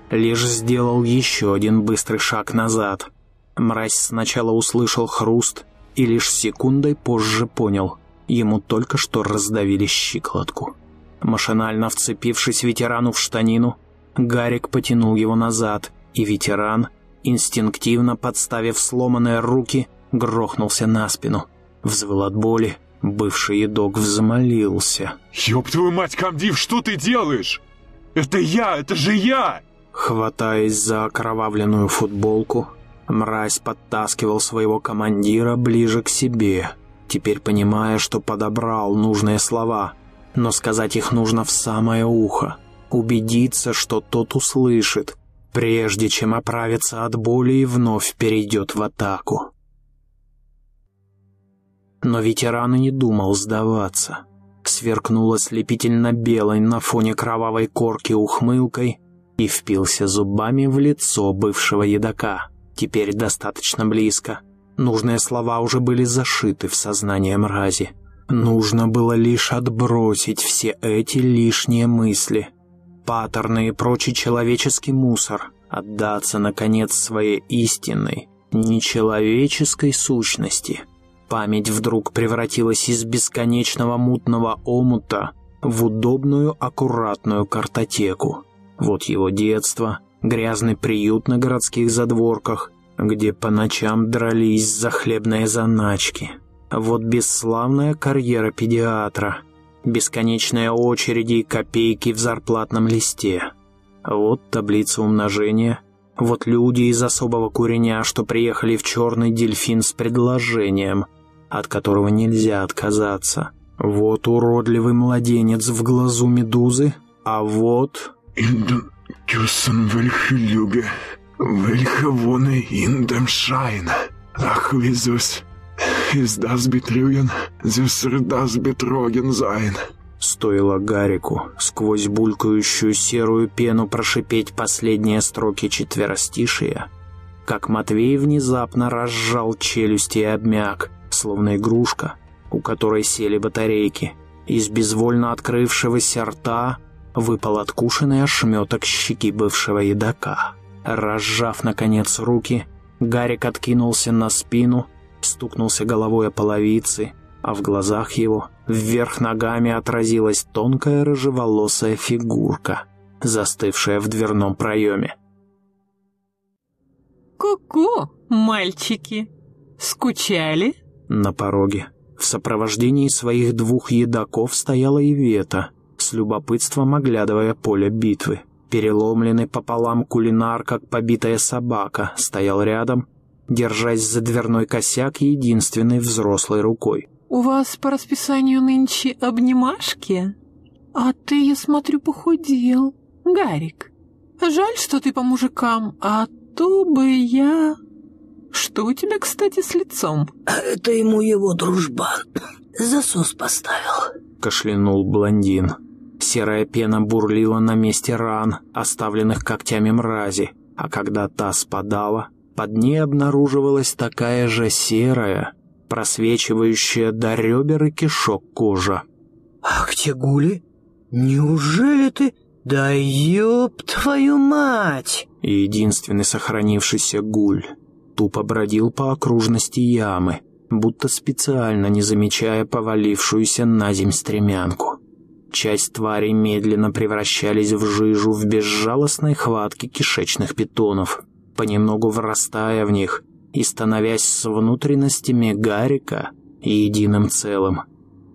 Лишь сделал еще один быстрый шаг назад. Мразь сначала услышал хруст и лишь секундой позже понял, ему только что раздавили щиколотку. Машинально вцепившись ветерану в штанину, Гарик потянул его назад, и ветеран, инстинктивно подставив сломанные руки, грохнулся на спину. Взвыл от боли, Бывший едок взмолился. «Ёб твою мать, комдив, что ты делаешь? Это я, это же я!» Хватаясь за окровавленную футболку, мразь подтаскивал своего командира ближе к себе, теперь понимая, что подобрал нужные слова, но сказать их нужно в самое ухо, убедиться, что тот услышит, прежде чем оправиться от боли и вновь перейдет в атаку. Но ветеран и не думал сдаваться. Сверкнула слепительно белой на фоне кровавой корки ухмылкой и впился зубами в лицо бывшего едока. Теперь достаточно близко. Нужные слова уже были зашиты в сознание мрази. Нужно было лишь отбросить все эти лишние мысли. паттерны и прочий человеческий мусор, отдаться, наконец, своей истинной, нечеловеческой сущности. Память вдруг превратилась из бесконечного мутного омута в удобную, аккуратную картотеку. Вот его детство, грязный приют на городских задворках, где по ночам дрались за хлебные заначки. Вот бесславная карьера педиатра, бесконечные очереди и копейки в зарплатном листе. Вот таблица умножения, вот люди из особого куреня, что приехали в черный дельфин с предложением, от которого нельзя отказаться. Вот уродливый младенец в глазу медузы, а вот... «Инден кюсен вельхе любе, вельхе ist das Betrügen, süß das Betrogensein». Стоило Гарику сквозь булькающую серую пену прошипеть последние строки четверостишия, как Матвей внезапно разжал челюсти и обмяк, словно игрушка, у которой сели батарейки. Из безвольно открывшегося рта выпал откушенный ошметок щеки бывшего едока. Разжав, наконец, руки, Гарик откинулся на спину, стукнулся головой о половицы, а в глазах его вверх ногами отразилась тонкая рыжеволосая фигурка, застывшая в дверном проеме. «Ку-ку, мальчики! Скучали?» На пороге, в сопровождении своих двух едоков, стояла Ивета, с любопытством оглядывая поле битвы. Переломленный пополам кулинар, как побитая собака, стоял рядом, держась за дверной косяк единственной взрослой рукой. «У вас по расписанию нынче обнимашки? А ты, я смотрю, похудел. Гарик, жаль, что ты по мужикам, а то бы я...» «Что у тебя, кстати, с лицом?» Это ему его дружбан засос поставил. Кашлянул блондин. Серая пена бурлила на месте ран, оставленных когтями мрази, а когда та спадала, под ней обнаруживалась такая же серая, просвечивающая до ребер и кишок кожа. «А где Гули? Неужели ты...» «Да ёб твою мать!» Единственный сохранившийся гуль тупо бродил по окружности ямы, будто специально не замечая повалившуюся на земь стремянку. Часть тварей медленно превращались в жижу в безжалостной хватке кишечных питонов, понемногу врастая в них и становясь с внутренностями Гарика единым целым.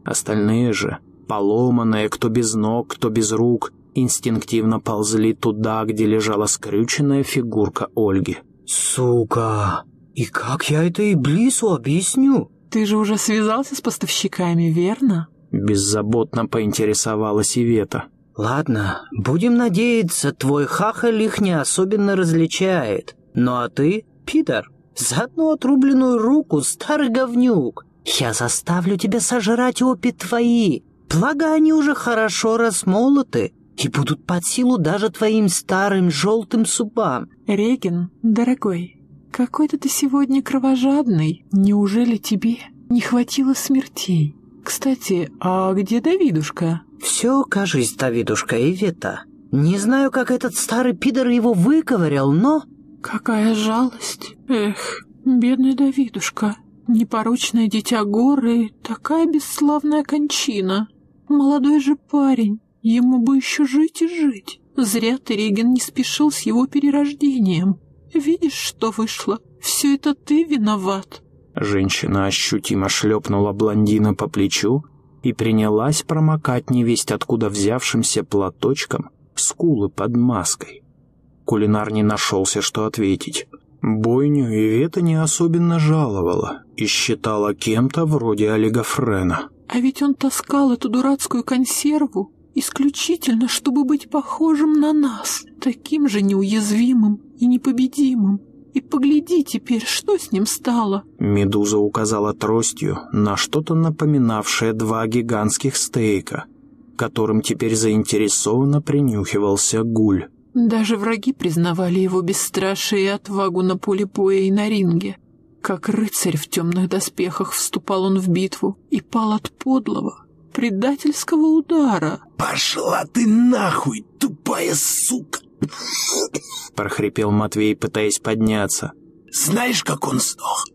Остальные же, поломанные, кто без ног, кто без рук, инстинктивно ползли туда, где лежала скрюченная фигурка Ольги. «Сука! И как я это Иблису объясню?» «Ты же уже связался с поставщиками, верно?» Беззаботно поинтересовалась Ивета. «Ладно, будем надеяться, твой хахаль их не особенно различает. Ну а ты, Питер, за одну отрубленную руку, старый говнюк, я заставлю тебя сожрать опи твои. Благо они уже хорошо размолоты и будут под силу даже твоим старым желтым зубам». «Реген, дорогой, какой-то ты сегодня кровожадный. Неужели тебе не хватило смертей? Кстати, а где Давидушка?» «Все, кажись, Давидушка Ивета. Не знаю, как этот старый пидор его выковырял, но...» «Какая жалость! Эх, бедный Давидушка, непорочное дитя горы, такая бесславная кончина. Молодой же парень, ему бы еще жить и жить. Зря ты, Реген, не спешил с его перерождением. Видишь, что вышло? Все это ты виноват». Женщина ощутимо шлепнула блондина по плечу и принялась промокать невесть откуда взявшимся платочком скулы под маской. Кулинар не нашелся, что ответить. Бойню Ивета не особенно жаловала и считала кем-то вроде Олега Френа. А ведь он таскал эту дурацкую консерву исключительно, чтобы быть похожим на нас, таким же неуязвимым и непобедимым. И погляди теперь, что с ним стало. Медуза указала тростью на что-то напоминавшее два гигантских стейка, которым теперь заинтересованно принюхивался гуль. Даже враги признавали его бесстрашие и отвагу на поле боя и на ринге. Как рыцарь в темных доспехах вступал он в битву и пал от подлого, предательского удара. «Пошла ты нахуй, тупая сука!» прохрипел Матвей, пытаясь подняться. «Знаешь, как он сдох?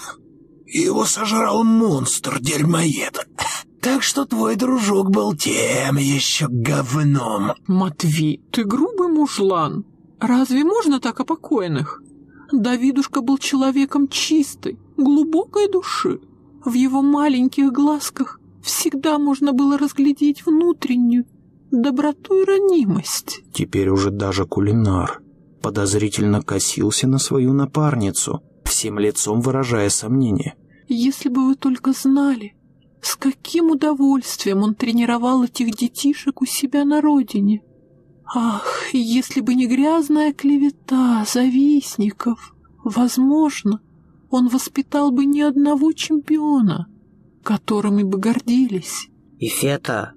Его сожрал монстр, дерьмоед. Так что твой дружок был тем еще говном». Матвей, ты грубый мужлан. Разве можно так о покойных? Давидушка был человеком чистой, глубокой души. В его маленьких глазках всегда можно было разглядеть внутреннюю доброту и ранимость. Теперь уже даже кулинар подозрительно косился на свою напарницу, всем лицом выражая сомнение. Если бы вы только знали, с каким удовольствием он тренировал этих детишек у себя на родине. Ах, если бы не грязная клевета завистников, возможно, он воспитал бы ни одного чемпиона, которыми бы гордились. И Фета,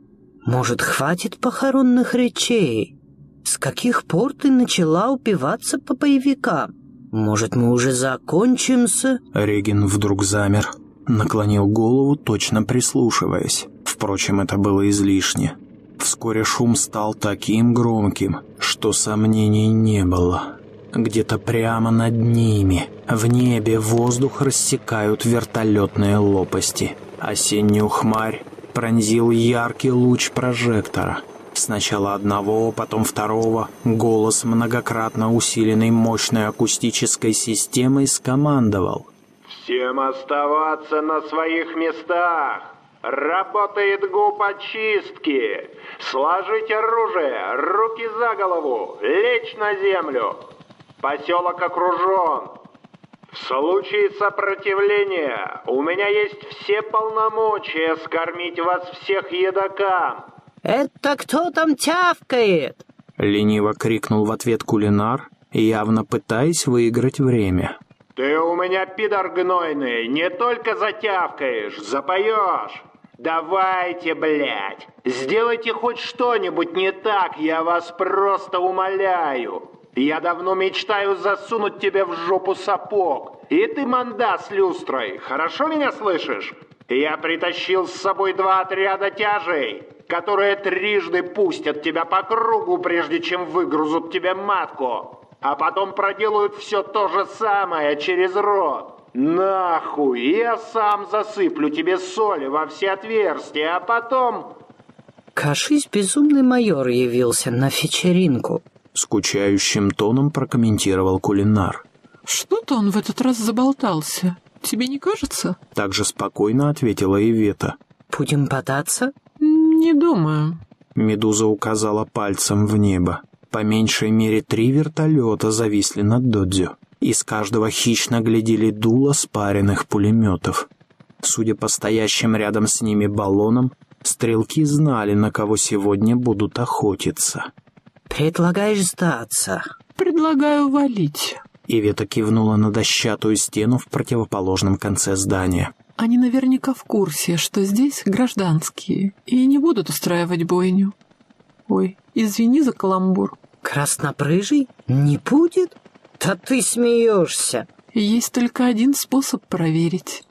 может, хватит похоронных речей? С каких пор ты начала упиваться по боевикам? Может, мы уже закончим с...» Регин вдруг замер, наклонил голову, точно прислушиваясь. Впрочем, это было излишне. Вскоре шум стал таким громким, что сомнений не было. Где-то прямо над ними, в небе, воздух рассекают вертолетные лопасти. Осеннюю хмарь пронзил яркий луч прожектора. Сначала одного, потом второго. Голос, многократно усиленный мощной акустической системой, скомандовал. «Всем оставаться на своих местах! Работает губ очистки! Сложить оружие, руки за голову, лечь на землю! Поселок окружен! В случае сопротивления у меня есть все полномочия скормить вас всех едокам!» «Это кто там тявкает?» Лениво крикнул в ответ кулинар, явно пытаясь выиграть время. «Ты у меня пидор гнойный, не только затявкаешь, запоешь!» «Давайте, блядь! Сделайте хоть что-нибудь не так, я вас просто умоляю! Я давно мечтаю засунуть тебе в жопу сапог, и ты манда с люстрой, хорошо меня слышишь? Я притащил с собой два отряда тяжей, которые трижды пустят тебя по кругу, прежде чем выгрузут тебе матку, а потом проделают все то же самое через рот. Нахуй, я сам засыплю тебе соли во все отверстия, а потом... Кажись, безумный майор явился на вечеринку. Скучающим тоном прокомментировал кулинар. Что-то он в этот раз заболтался. Тебе не кажется? Также спокойно ответила Ивета. Будем бодаться? Не думаю. Медуза указала пальцем в небо. По меньшей мере три вертолета зависли над Додзю. Из каждого хищно глядели дуло спаренных пулеметов. Судя по стоящим рядом с ними баллонам, стрелки знали, на кого сегодня будут охотиться. «Предлагаешь сдаться?» «Предлагаю валить». Ивета кивнула на дощатую стену в противоположном конце здания. Они наверняка в курсе, что здесь гражданские, и не будут устраивать бойню. Ой, извини за каламбур. Краснопрыжий? Не будет? Да ты смеешься. Есть только один способ проверить.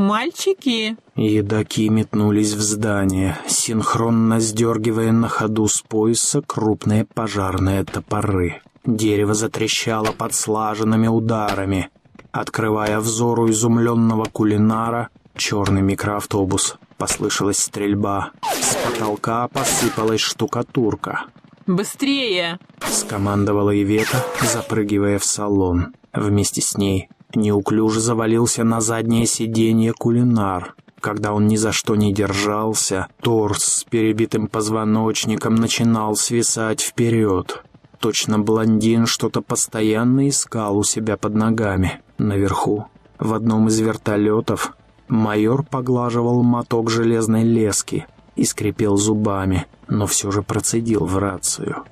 «Мальчики!» Едаки метнулись в здание, синхронно сдергивая на ходу с пояса крупные пожарные топоры. Дерево затрещало под слаженными ударами, открывая взору изумленного кулинара черный микроавтобус. Послышалась стрельба. С потолка посыпалась штукатурка. «Быстрее!» — скомандовала Ивета, запрыгивая в салон. Вместе с ней неуклюже завалился на заднее сиденье кулинар. Когда он ни за что не держался, торс с перебитым позвоночником начинал свисать вперед. Точно блондин что-то постоянно искал у себя под ногами. Наверху, в одном из вертолетов, майор поглаживал моток железной лески и скрипел зубами, но все же процедил в рацию.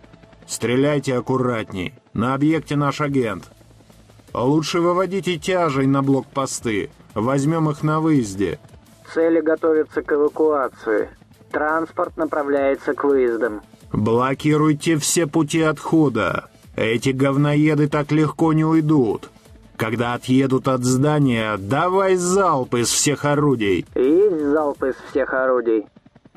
«Стреляйте аккуратней. На объекте наш агент. Лучше выводите тяжей на блокпосты. Возьмем их на выезде». Цели готовятся к эвакуации. Транспорт направляется к выездам. «Блокируйте все пути отхода. Эти говноеды так легко не уйдут. Когда отъедут от здания, давай залп из всех орудий». Есть залп из всех орудий.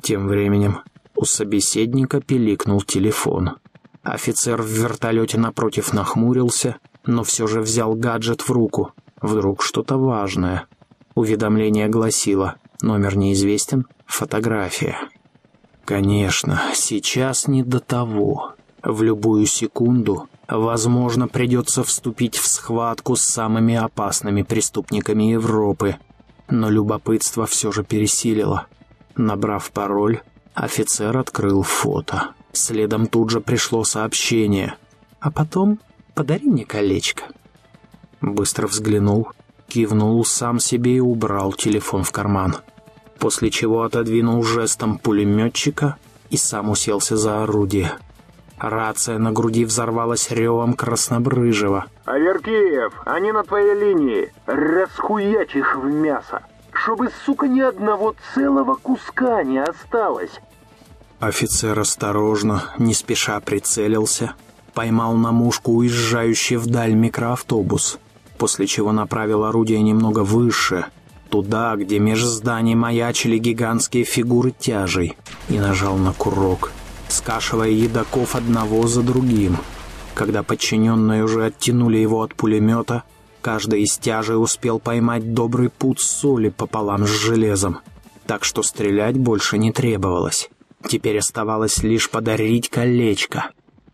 Тем временем у собеседника пиликнул телефон. Офицер в вертолете напротив нахмурился, но все же взял гаджет в руку. Вдруг что-то важное. Уведомление гласило «Номер неизвестен, фотография». Конечно, сейчас не до того. В любую секунду, возможно, придется вступить в схватку с самыми опасными преступниками Европы. Но любопытство все же пересилило. Набрав пароль, офицер открыл фото. Следом тут же пришло сообщение. А потом «Подари мне колечко». Быстро взглянул, кивнул сам себе и убрал телефон в карман. После чего отодвинул жестом пулеметчика и сам уселся за орудие. Рация на груди взорвалась ревом краснобрыжего. «Аверкиев, они на твоей линии. Расхуячь их в мясо. Чтобы, сука, ни одного целого куска не осталось». Офицер осторожно, не спеша прицелился, поймал на мушку уезжающий вдаль микроавтобус, после чего направил орудие немного выше, туда, где меж зданий маячили гигантские фигуры тяжей, и нажал на курок — скашивая едоков одного за другим. Когда подчиненные уже оттянули его от пулемета, каждый из тяжей успел поймать добрый путь соли пополам с железом, так что стрелять больше не требовалось. Теперь оставалось лишь подарить колечко.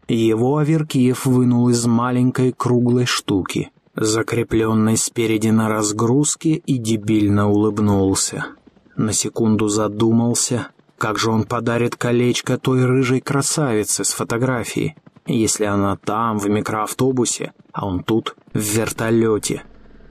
Его Аверкиев вынул из маленькой круглой штуки, закрепленной спереди на разгрузке, и дебильно улыбнулся. На секунду задумался, как же он подарит колечко той рыжей красавице с фотографией, если она там, в микроавтобусе, а он тут, в вертолете?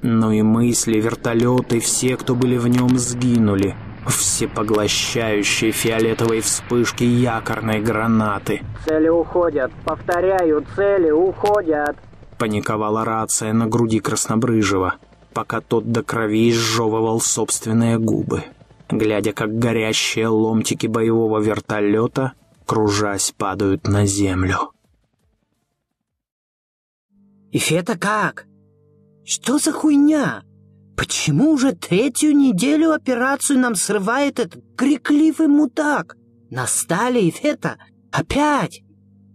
Ну и мысли, вертолеты, все, кто были в нем, сгинули. Всепоглощающие фиолетовые вспышки якорной гранаты. «Цели уходят. Повторяю, цели уходят!» Паниковала рация на груди Краснобрыжего, пока тот до крови изжевывал собственные губы глядя, как горящие ломтики боевого вертолета, кружась, падают на землю. «И это как? Что за хуйня? Почему уже третью неделю операцию нам срывает этот крикливый мудак? Настали и это опять?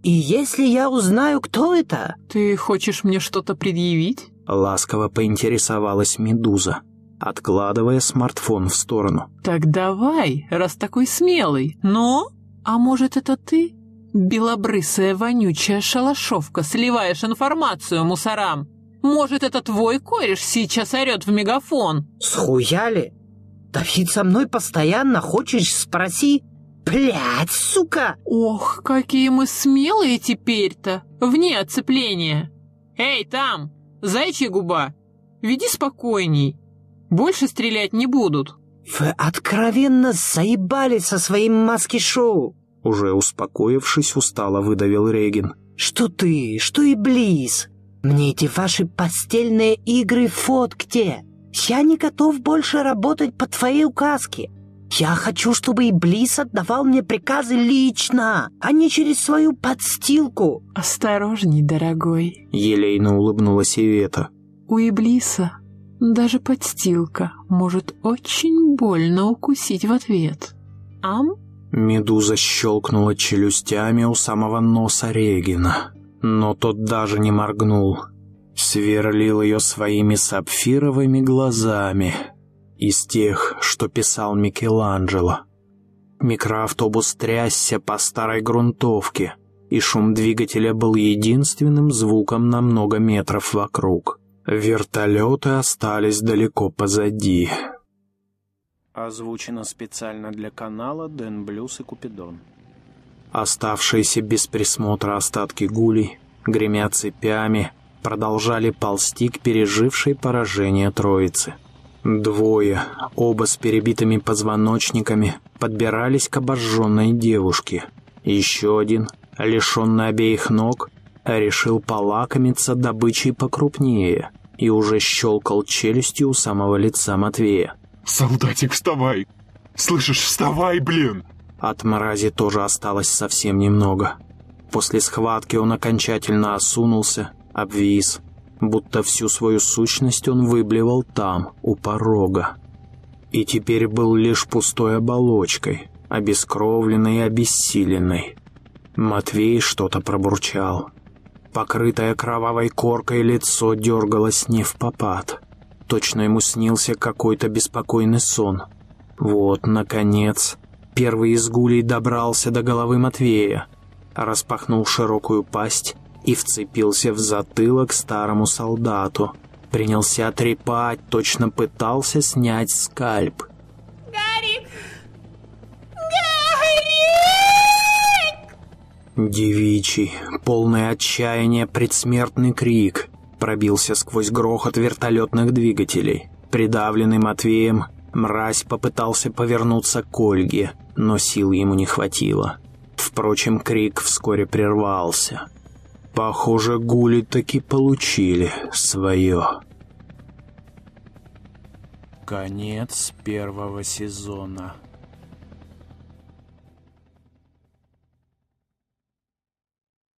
И если я узнаю, кто это...» «Ты хочешь мне что-то предъявить?» Ласково поинтересовалась Медуза откладывая смартфон в сторону. «Так давай, раз такой смелый. Но? А может, это ты? Белобрысая вонючая шалашовка, сливаешь информацию мусорам. Может, это твой кореш сейчас орет в мегафон?» «Схуяли? Давид со мной постоянно хочешь спроси? Блядь, сука!» «Ох, какие мы смелые теперь-то, вне оцепления! Эй, там, зайчья губа, веди спокойней, больше стрелять не будут». «Вы откровенно заебали со своим маски-шоу!» Уже успокоившись, устало выдавил Регин. «Что ты, что и Близ? Мне эти ваши постельные игры фот где? Я не готов больше работать по твоей указке. Я хочу, чтобы Иблис отдавал мне приказы лично, а не через свою подстилку». «Осторожней, дорогой», — елейно улыбнулась Ивета. «У Иблиса даже подстилка может очень больно укусить в ответ. Ам? Медуза щелкнула челюстями у самого носа Регина, но тот даже не моргнул. Сверлил ее своими сапфировыми глазами, из тех, что писал Микеланджело. Микроавтобус трясся по старой грунтовке, и шум двигателя был единственным звуком на много метров вокруг. Вертолеты остались далеко позади. Озвучено специально для канала Дэн Блюз и Купидон. Оставшиеся без присмотра остатки гулей, гремя цепями, продолжали ползти к пережившей поражение троицы. Двое, оба с перебитыми позвоночниками, подбирались к обожженной девушке. Еще один, лишенный обеих ног, решил полакомиться добычей покрупнее и уже щелкал челюстью у самого лица Матвея. «Солдатик, вставай! Слышишь, вставай, блин!» От мрази тоже осталось совсем немного. После схватки он окончательно осунулся, обвис, будто всю свою сущность он выблевал там, у порога. И теперь был лишь пустой оболочкой, обескровленный и обессиленный. Матвей что-то пробурчал. Покрытое кровавой коркой лицо дергалось не в попад. Точно ему снился какой-то беспокойный сон. Вот, наконец, первый из гулей добрался до головы Матвея, распахнул широкую пасть и вцепился в затылок старому солдату. Принялся трепать, точно пытался снять скальп. Гарик! Гарик! Девичий, полный отчаяния предсмертный крик пробился сквозь грохот вертолетных двигателей. Придавленный Матвеем, мразь попытался повернуться к Ольге, но сил ему не хватило. Впрочем, крик вскоре прервался. Похоже, гули таки получили свое. Конец первого сезона.